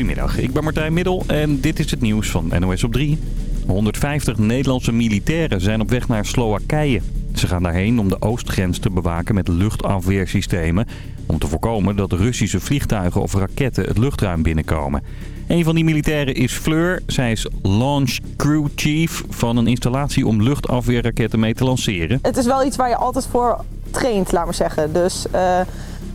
Goedemiddag, ik ben Martijn Middel en dit is het nieuws van NOS op 3. 150 Nederlandse militairen zijn op weg naar Slowakije. Ze gaan daarheen om de oostgrens te bewaken met luchtafweersystemen... om te voorkomen dat Russische vliegtuigen of raketten het luchtruim binnenkomen. Een van die militairen is Fleur. Zij is Launch Crew Chief van een installatie om luchtafweerraketten mee te lanceren. Het is wel iets waar je altijd voor traint, laat maar zeggen. Dus uh,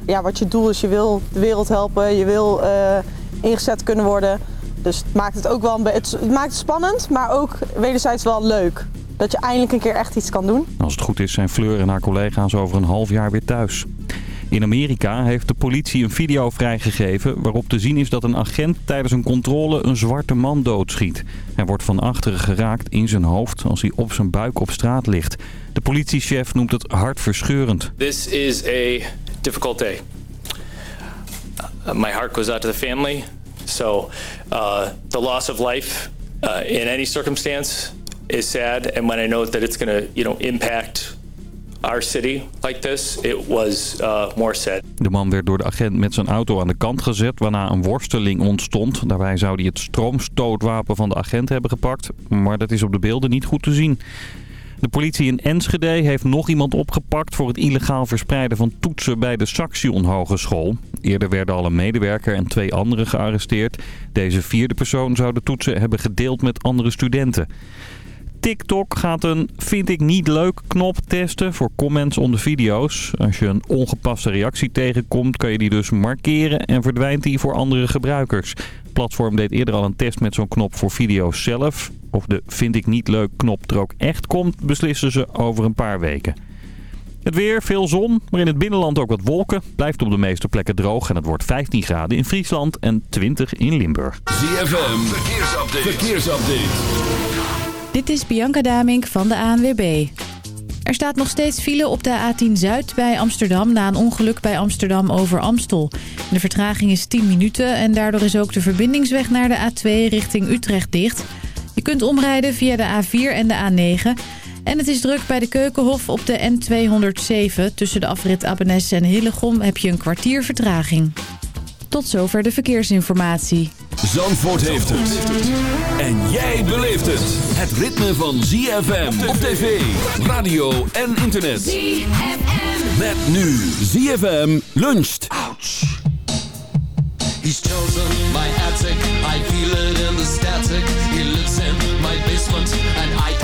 ja, wat je doel is, je wil de wereld helpen, je wil uh, ingezet kunnen worden... Dus het maakt het ook wel een het, het maakt het spannend, maar ook wederzijds wel leuk. Dat je eindelijk een keer echt iets kan doen. Als het goed is zijn Fleur en haar collega's over een half jaar weer thuis. In Amerika heeft de politie een video vrijgegeven waarop te zien is dat een agent tijdens een controle een zwarte man doodschiet. Hij wordt van achteren geraakt in zijn hoofd als hij op zijn buik op straat ligt. De politiechef noemt het hartverscheurend. This is a difficult day. My heart goes out to the family. So uh, the loss of life uh, in any circumstance is sad. And when I know that it's going to, you know, impact our city like this, it was uh, more sad. De man werd door de agent met zijn auto aan de kant gezet, waarna een worsteling ontstond. Daarbij zou hij het stroomstootwapen van de agent hebben gepakt, maar dat is op de beelden niet goed te zien. De politie in Enschede heeft nog iemand opgepakt voor het illegaal verspreiden van toetsen bij de Saxion Hogeschool. Eerder werden al een medewerker en twee anderen gearresteerd. Deze vierde persoon zou de toetsen hebben gedeeld met andere studenten. TikTok gaat een vind ik niet leuk knop testen voor comments onder video's. Als je een ongepaste reactie tegenkomt kan je die dus markeren en verdwijnt die voor andere gebruikers. Het platform deed eerder al een test met zo'n knop voor video's zelf. Of de vind ik niet leuk knop er ook echt komt beslissen ze over een paar weken. Het weer, veel zon, maar in het binnenland ook wat wolken. Blijft op de meeste plekken droog en het wordt 15 graden in Friesland en 20 in Limburg. ZFM, verkeersupdate. verkeersupdate. Dit is Bianca Damink van de ANWB. Er staat nog steeds file op de A10 Zuid bij Amsterdam... na een ongeluk bij Amsterdam over Amstel. De vertraging is 10 minuten en daardoor is ook de verbindingsweg naar de A2 richting Utrecht dicht. Je kunt omrijden via de A4 en de A9... En het is druk bij de Keukenhof op de N207. Tussen de afrit Abenes en Hillegom heb je een kwartier vertraging. Tot zover de verkeersinformatie. Zandvoort heeft het. En jij beleeft het. Het ritme van ZFM op tv, radio en internet. ZFM. Met nu ZFM luncht. Ouch. He's chosen my attic. I feel it in the static. And I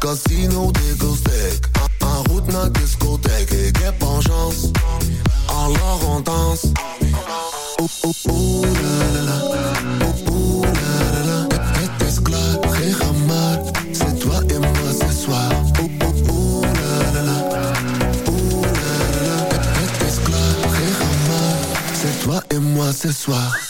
Casino dégusté, en route na discothèque et guêpe en chance. Alors on danse. Oh oh oh la la la, oh oh la la la. Qu'est-ce que la C'est toi et moi ce soir. Oh oh oh la la la, oh la la la. Qu'est-ce que la C'est toi et moi ce soir.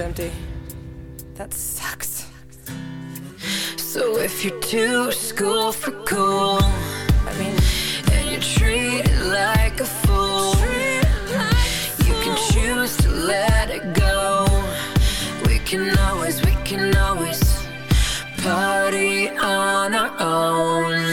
empty. That sucks. So if you're too school for cool, I mean, and you're treated like a fool, like you can choose to let it go. We can always, we can always party on our own.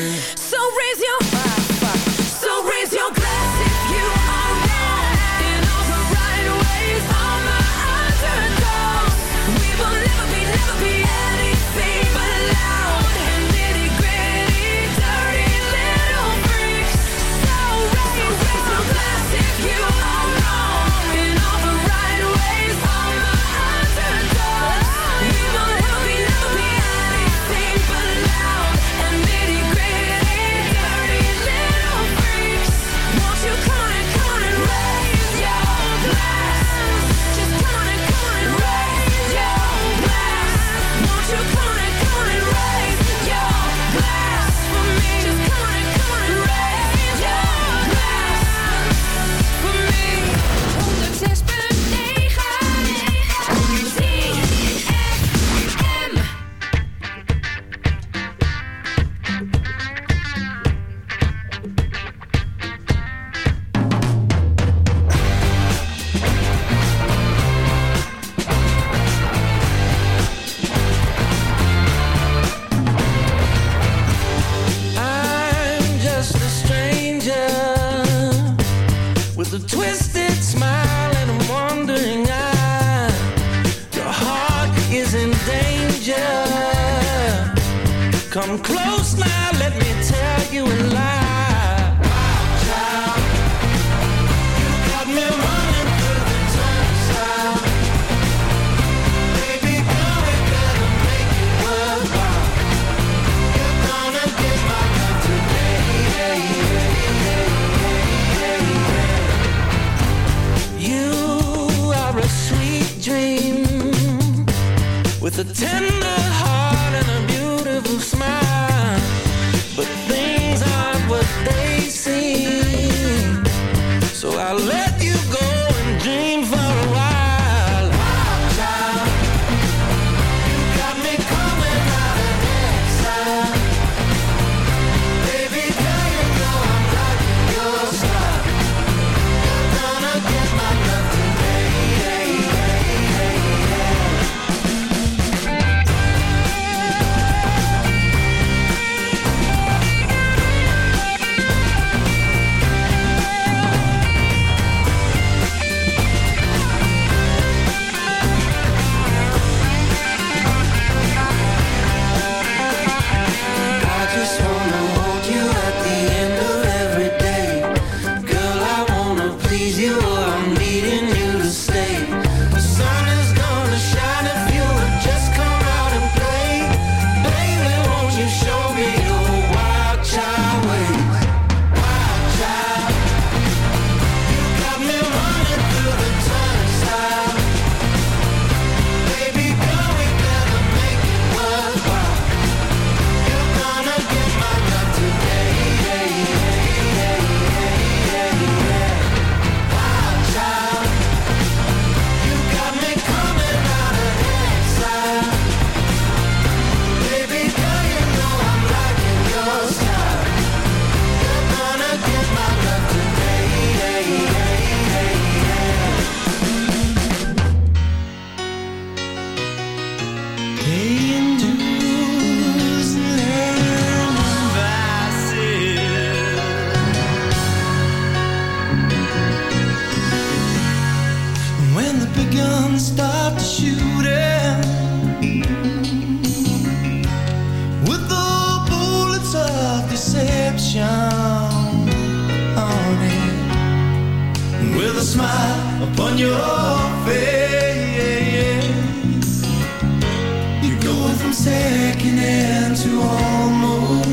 From second hand to almost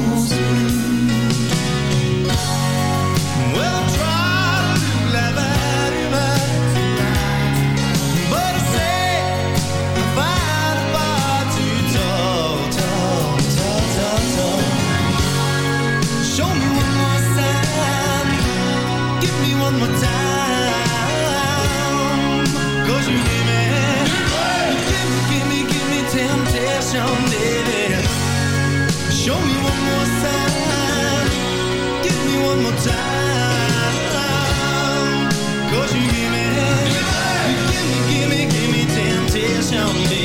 temptation,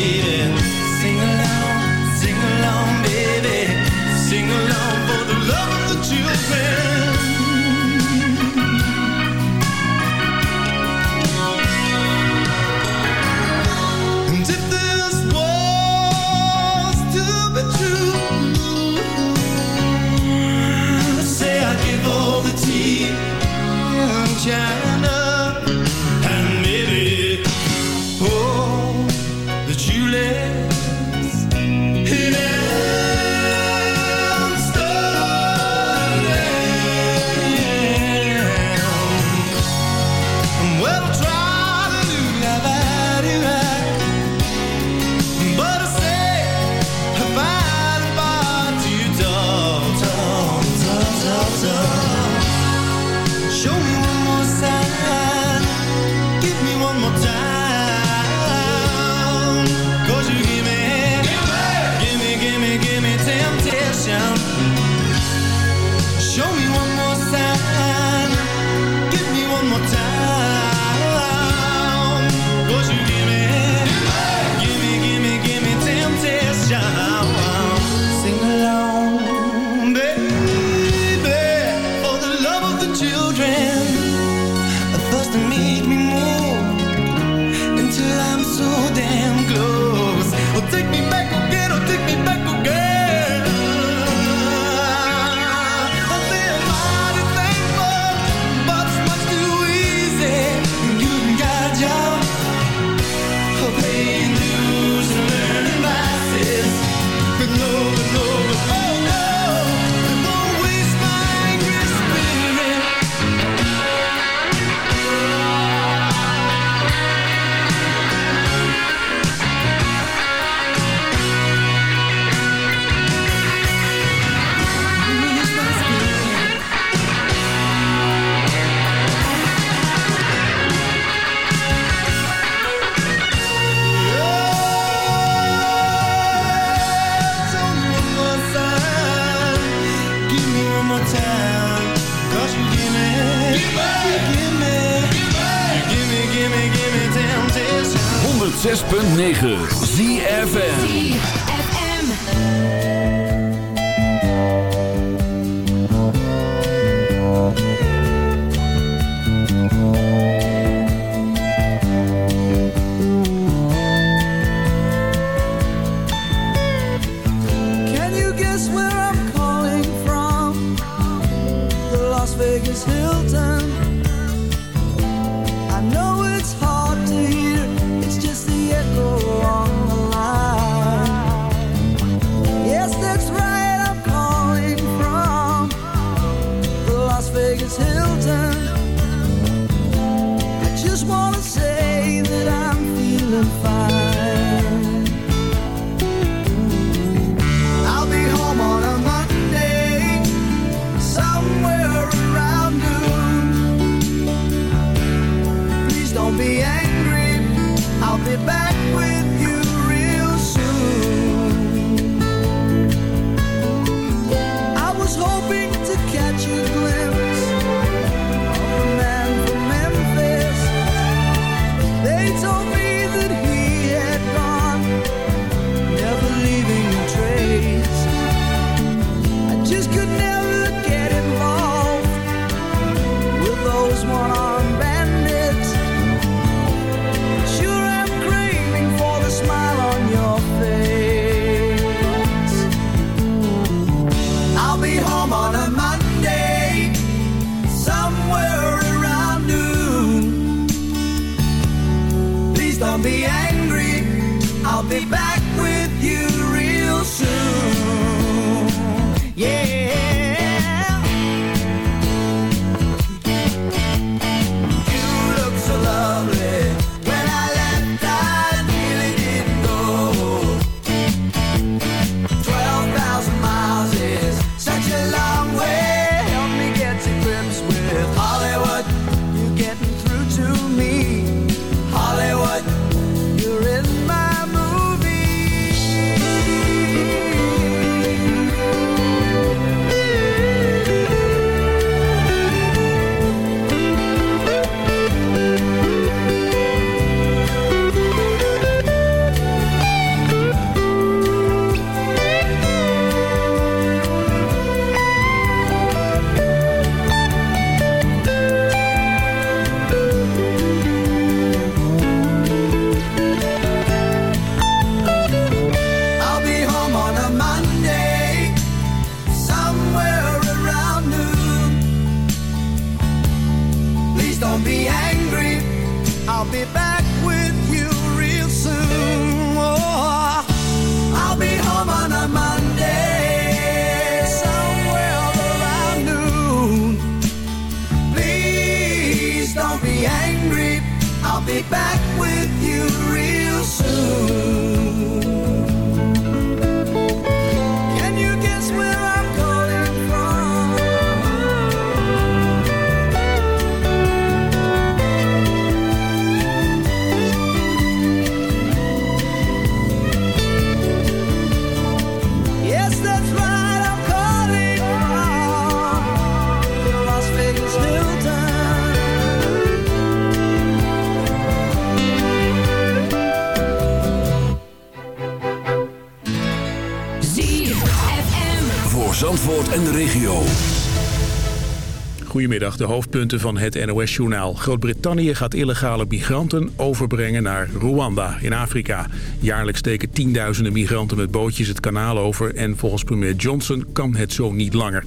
Goedemiddag, de hoofdpunten van het NOS-journaal. Groot-Brittannië gaat illegale migranten overbrengen naar Rwanda in Afrika. Jaarlijks steken tienduizenden migranten met bootjes het kanaal over... en volgens premier Johnson kan het zo niet langer.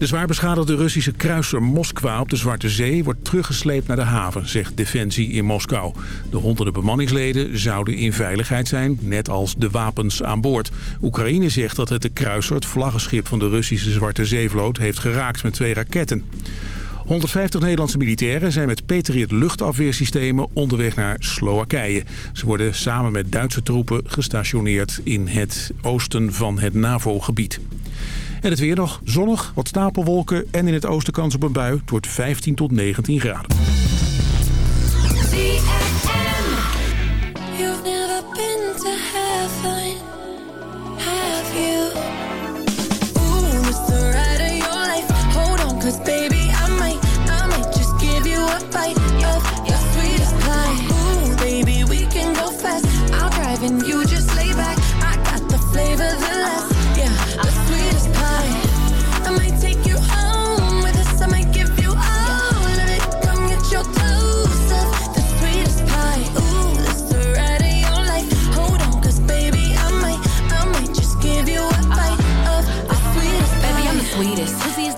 De zwaar beschadigde Russische kruiser Moskwa op de Zwarte Zee... wordt teruggesleept naar de haven, zegt Defensie in Moskou. De honderden bemanningsleden zouden in veiligheid zijn, net als de wapens aan boord. Oekraïne zegt dat het de kruiser, het vlaggenschip van de Russische Zwarte Zeevloot... heeft geraakt met twee raketten. 150 Nederlandse militairen zijn met Patriot luchtafweersystemen onderweg naar Slowakije. Ze worden samen met Duitse troepen gestationeerd in het oosten van het NAVO-gebied. En het weer nog zonnig, wat stapelwolken en in het oosten kans op een bui. Het wordt 15 tot 19 graden.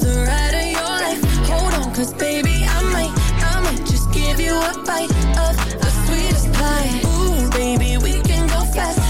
the ride of your life. Hold on, cause baby, I might, I might just give you a bite of the sweetest pie. Ooh, baby, we can go fast.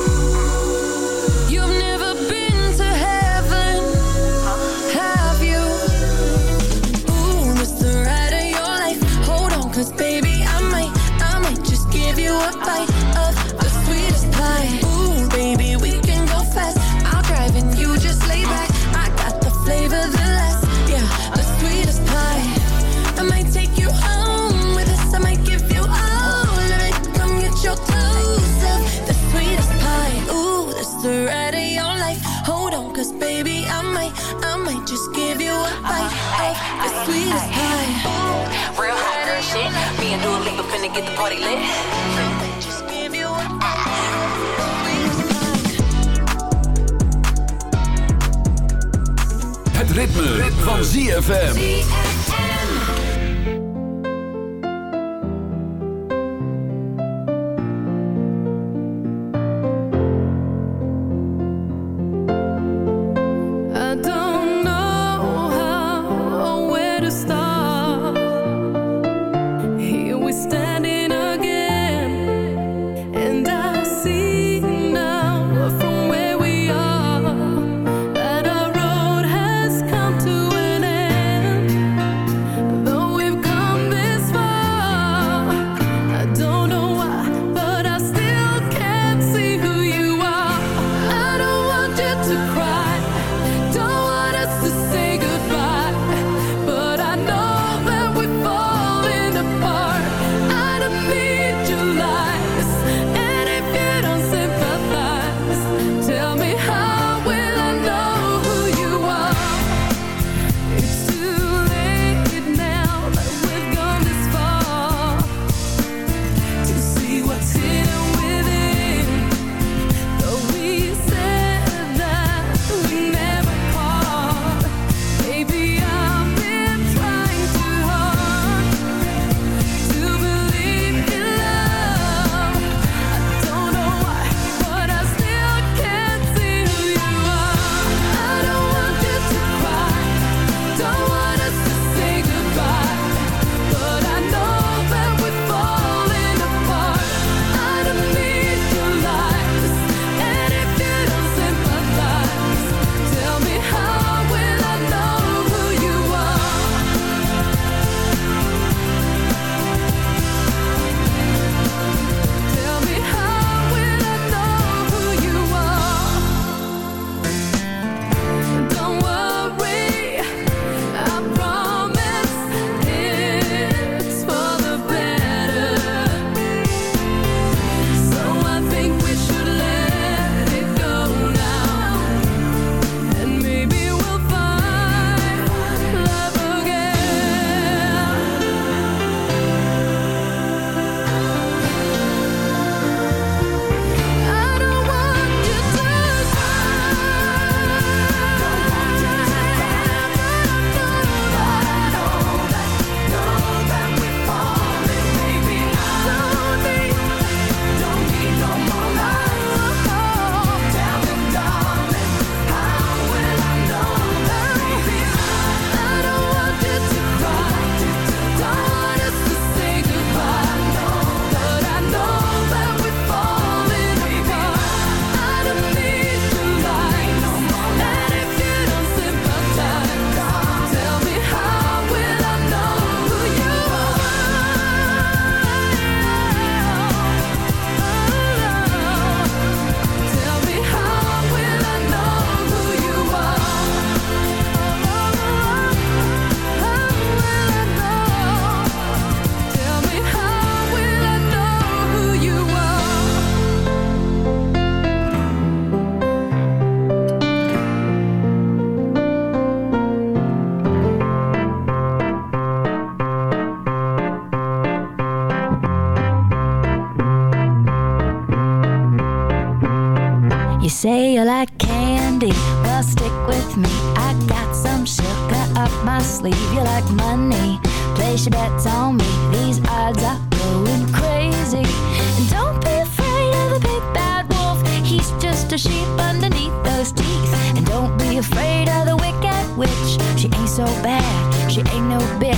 to get the party lit. Het ritme, ritme. van ZFM.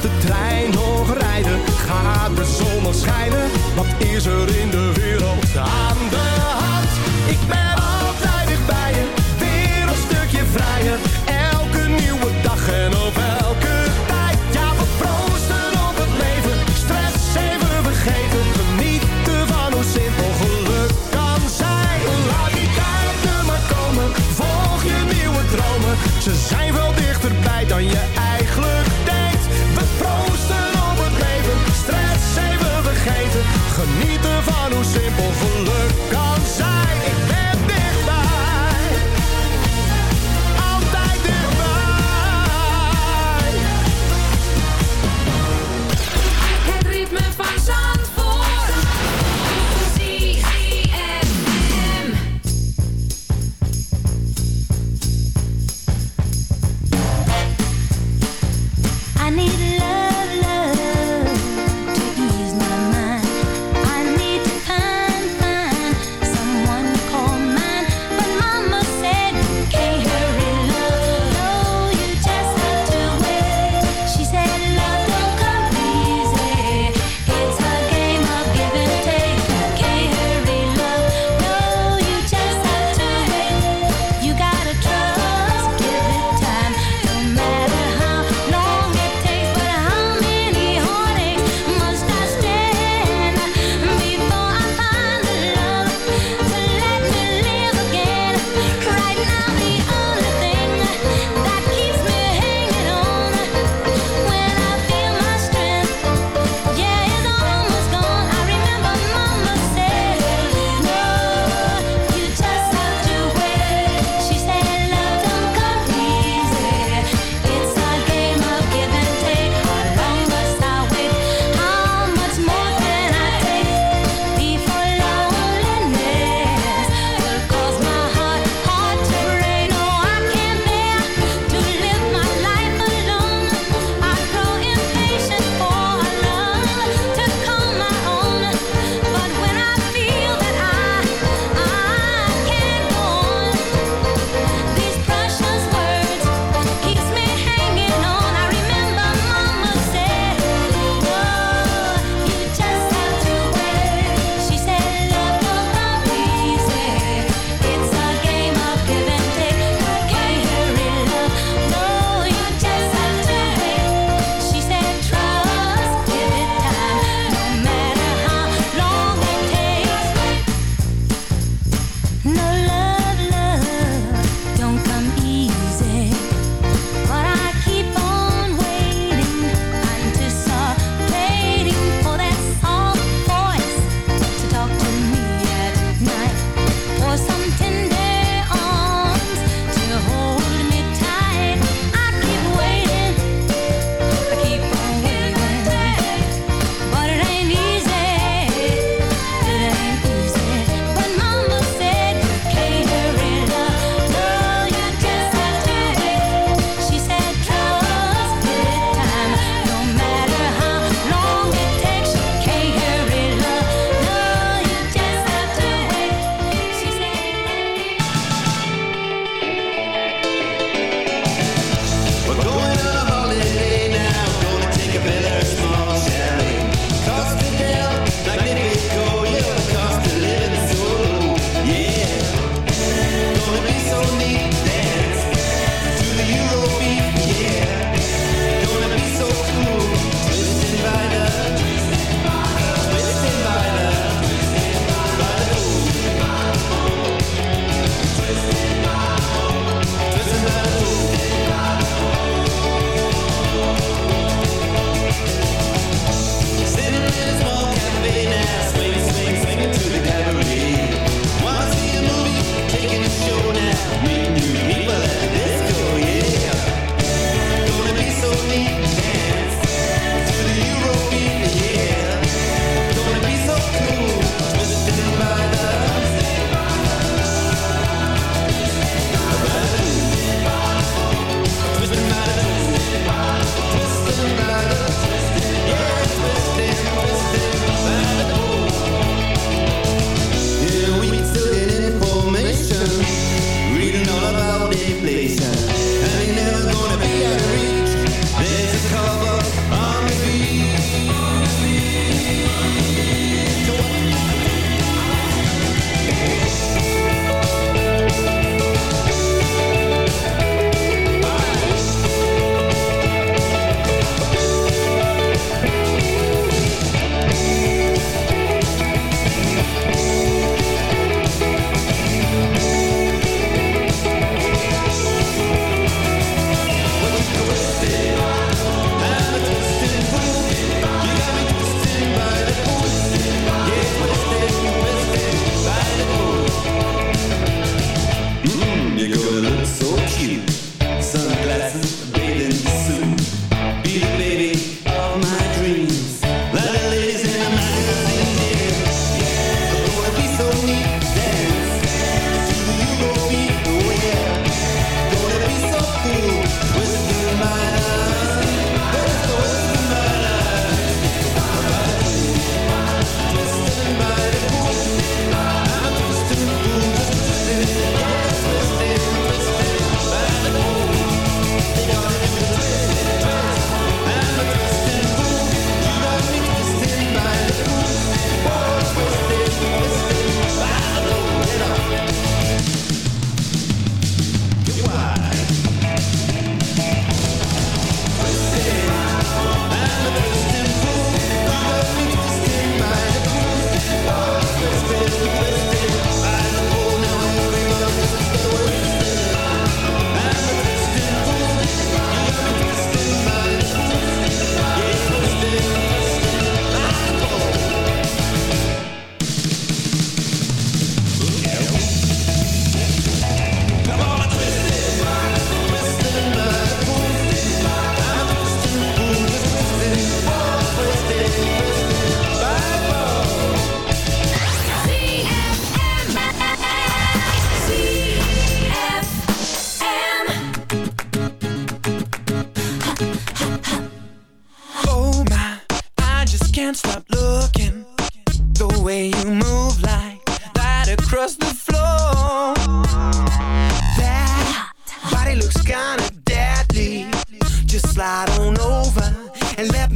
De trein nog rijden, gaat de zon nog schijnen. Wat is er in de wereld aan de ongeluk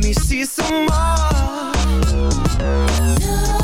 me see some more.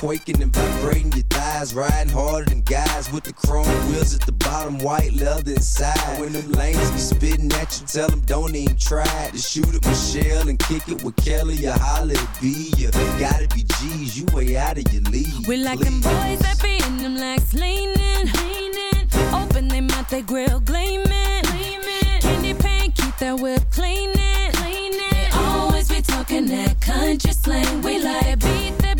quaking and vibrating your thighs, riding harder than guys with the chrome wheels at the bottom, white leather inside. When them lanes be spitting at you, tell them don't even try to shoot at Michelle and kick it with Kelly or Holly B. You gotta be G's, you way out of your league. We like please. them boys that be in them legs leaning, leaning. Open their mouth, they grill gleaming, gleaming. Candy paint, keep that whip cleaning, cleaning. They always be talking that country slang. We like beat the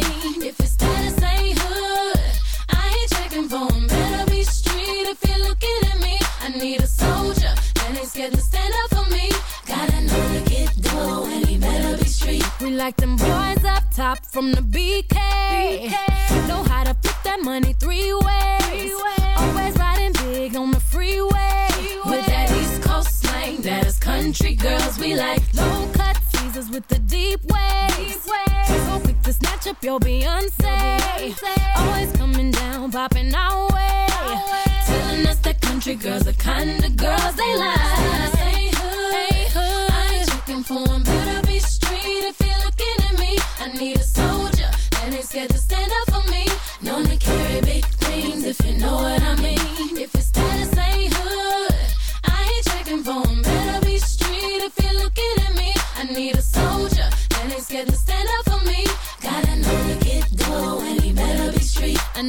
like them boys up top from the BK. BK. Know how to put that money three ways. Three ways. Always riding big on the freeway. With that East Coast slang that is country girls we like. Low cut teasers with the deep waves. Deep waves. So quick to snatch up your Beyonce. Your Beyonce. Always coming down, popping our way. Telling us that country girls are kind of girls they like.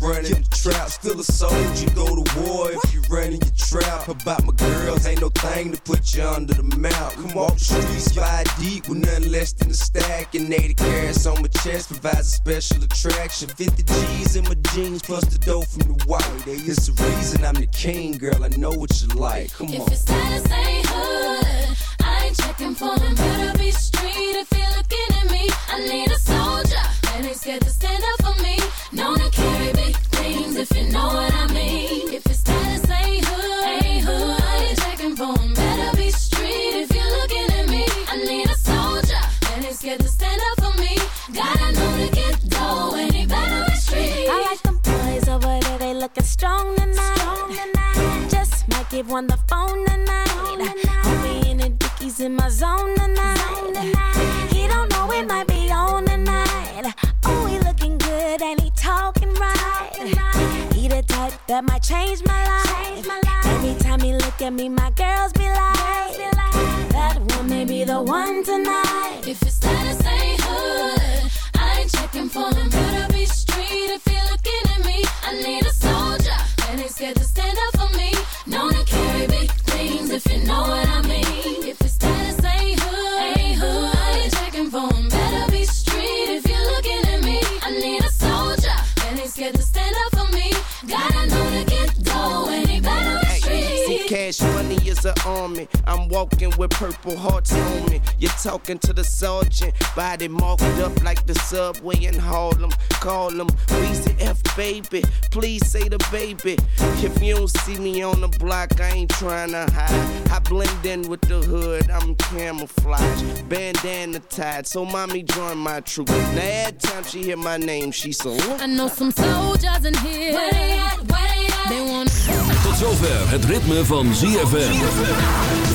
D-boy used to run in the trap. Still a soldier, go to war if you run in your trap. About my girls, ain't no thing to put you under the mount. Come walk the streets five deep with nothing less than a stack. And 80 carats on my chest provides a special attraction. 50 G's in my jeans plus the dough from the white. It's the reason I'm the king, girl. I know what you like. Come on. If it's status ain't hood, I ain't checking for them. Better be street if you're looking zone tonight. He don't know it might be on tonight. Oh, he looking good and he talking right. He the type that might change my life. Every time he look at me, my girls be like, that one may be the one tonight. If it's status ain't hood, I ain't checking for them. Better be street an army. I'm walking with purple hearts on me. You're talking to the sergeant, body marked up like the subway in Harlem. Call him Weezy F baby. Please say the baby. If you don't see me on the block, I ain't trying to hide. I blend in with the hood, I'm camouflage. Bandana tied, so mommy join my troop. Now every time she hear my name, she salute. I know some soldiers in here. Where they at? Where they at? They wanna Tot zover het ritme van ZFM.